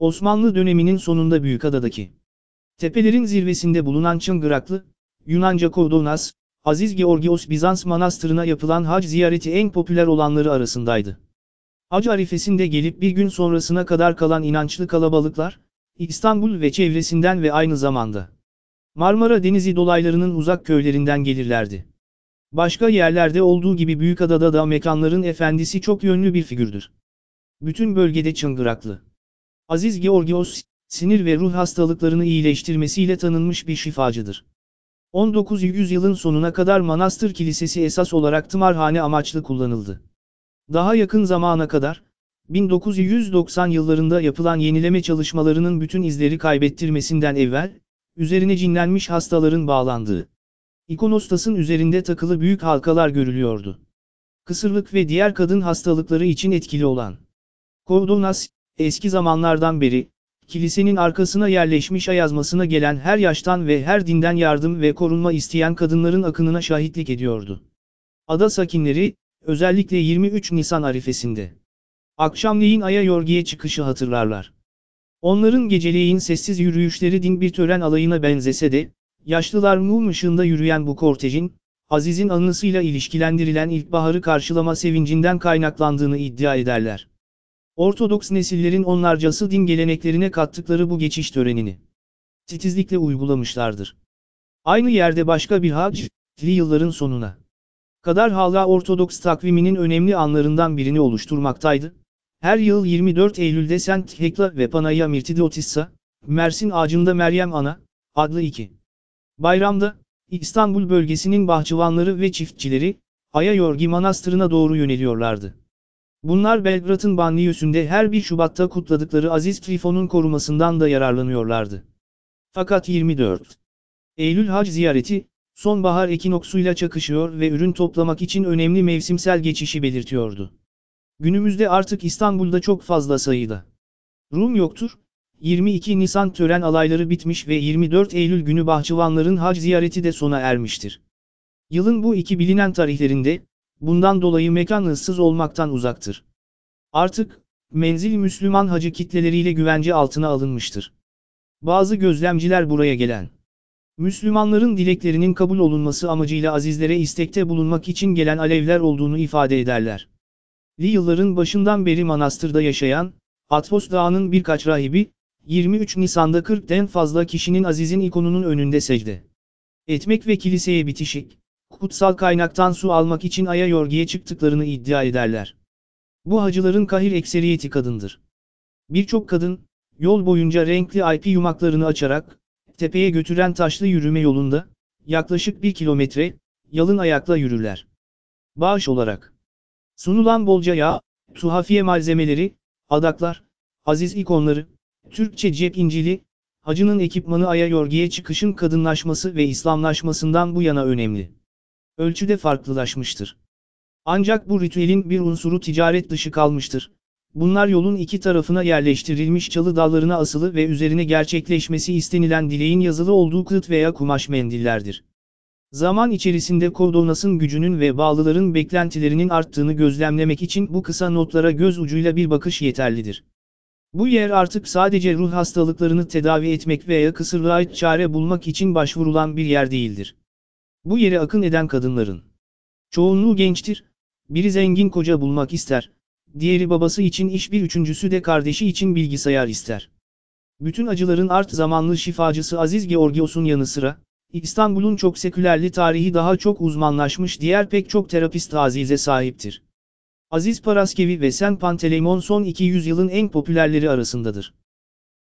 Osmanlı döneminin sonunda Büyükada'daki tepelerin zirvesinde bulunan Çıngıraklı, Yunanca Kovdonas, Aziz Georgios Bizans Manastırı'na yapılan hac ziyareti en popüler olanları arasındaydı. Hac arifesinde gelip bir gün sonrasına kadar kalan inançlı kalabalıklar, İstanbul ve çevresinden ve aynı zamanda Marmara Denizi dolaylarının uzak köylerinden gelirlerdi. Başka yerlerde olduğu gibi Büyükada'da da mekanların efendisi çok yönlü bir figürdür. Bütün bölgede çıngıraklı. Aziz Georgios, sinir ve ruh hastalıklarını iyileştirmesiyle tanınmış bir şifacıdır. 19. yüzyılın sonuna kadar manastır kilisesi esas olarak tımarhane amaçlı kullanıldı. Daha yakın zamana kadar, 1990 yıllarında yapılan yenileme çalışmalarının bütün izleri kaybettirmesinden evvel, üzerine cinlenmiş hastaların bağlandığı, ikonostasın üzerinde takılı büyük halkalar görülüyordu. Kısırlık ve diğer kadın hastalıkları için etkili olan. Kovdonas, eski zamanlardan beri, kilisenin arkasına yerleşmiş ayazmasına gelen her yaştan ve her dinden yardım ve korunma isteyen kadınların akınına şahitlik ediyordu. Ada sakinleri, özellikle 23 Nisan arifesinde, akşamleyin Aya Yorgi'ye çıkışı hatırlarlar. Onların geceleyin sessiz yürüyüşleri din bir tören alayına benzese de, yaşlılar mum ışığında yürüyen bu kortejin, Aziz'in anısıyla ilişkilendirilen ilkbaharı karşılama sevincinden kaynaklandığını iddia ederler. Ortodoks nesillerin onlarcası din geleneklerine kattıkları bu geçiş törenini titizlikle uygulamışlardır. Aynı yerde başka bir hac, yılların sonuna kadar hala Ortodoks takviminin önemli anlarından birini oluşturmaktaydı. Her yıl 24 Eylül'de Sent Hekla ve Panaya Mirtidotissa, Mersin ağacında Meryem Ana, adlı iki bayramda, İstanbul bölgesinin bahçıvanları ve çiftçileri, Aya Yorgi Manastırı'na doğru yöneliyorlardı. Bunlar Belgrad'ın banliyösünde her bir Şubat'ta kutladıkları Aziz Trifon'un korumasından da yararlanıyorlardı. Fakat 24 Eylül hac ziyareti, sonbahar ekinoksuyla çakışıyor ve ürün toplamak için önemli mevsimsel geçişi belirtiyordu. Günümüzde artık İstanbul'da çok fazla sayıda Rum yoktur, 22 Nisan tören alayları bitmiş ve 24 Eylül günü bahçıvanların hac ziyareti de sona ermiştir. Yılın bu iki bilinen tarihlerinde, bundan dolayı mekan ıssız olmaktan uzaktır. Artık, menzil Müslüman hacı kitleleriyle güvence altına alınmıştır. Bazı gözlemciler buraya gelen, Müslümanların dileklerinin kabul olunması amacıyla azizlere istekte bulunmak için gelen Alevler olduğunu ifade ederler. Li yılların başından beri manastırda yaşayan, Atmos Dağı'nın birkaç rahibi, 23 Nisan'da 40'den fazla kişinin Aziz'in ikonunun önünde secde etmek ve kiliseye bitişik, kutsal kaynaktan su almak için Aya Yorgi'ye çıktıklarını iddia ederler. Bu hacıların kahir ekseriyeti kadındır. Birçok kadın, yol boyunca renkli IP yumaklarını açarak, tepeye götüren taşlı yürüme yolunda, yaklaşık bir kilometre, yalın ayakla yürürler. Bağış olarak sunulan bolca yağ, tuhafiye malzemeleri, adaklar, aziz ikonları, Türkçe cep incili, hacının ekipmanı Aya Yorgi'ye çıkışın kadınlaşması ve İslamlaşmasından bu yana önemli ölçüde farklılaşmıştır. Ancak bu ritüelin bir unsuru ticaret dışı kalmıştır. Bunlar yolun iki tarafına yerleştirilmiş çalı dallarına asılı ve üzerine gerçekleşmesi istenilen dileğin yazılı olduğu kılıt veya kumaş mendillerdir. Zaman içerisinde Kordonas'ın gücünün ve bağlıların beklentilerinin arttığını gözlemlemek için bu kısa notlara göz ucuyla bir bakış yeterlidir. Bu yer artık sadece ruh hastalıklarını tedavi etmek veya kısırlığa çare bulmak için başvurulan bir yer değildir. Bu yere akın eden kadınların çoğunluğu gençtir, biri zengin koca bulmak ister, diğeri babası için iş bir üçüncüsü de kardeşi için bilgisayar ister. Bütün acıların art zamanlı şifacısı Aziz Georgios'un yanı sıra, İstanbul'un çok sekülerli tarihi daha çok uzmanlaşmış diğer pek çok terapist azize sahiptir. Aziz Paraskevi ve Sen Panteleimon son 200 yılın en popülerleri arasındadır.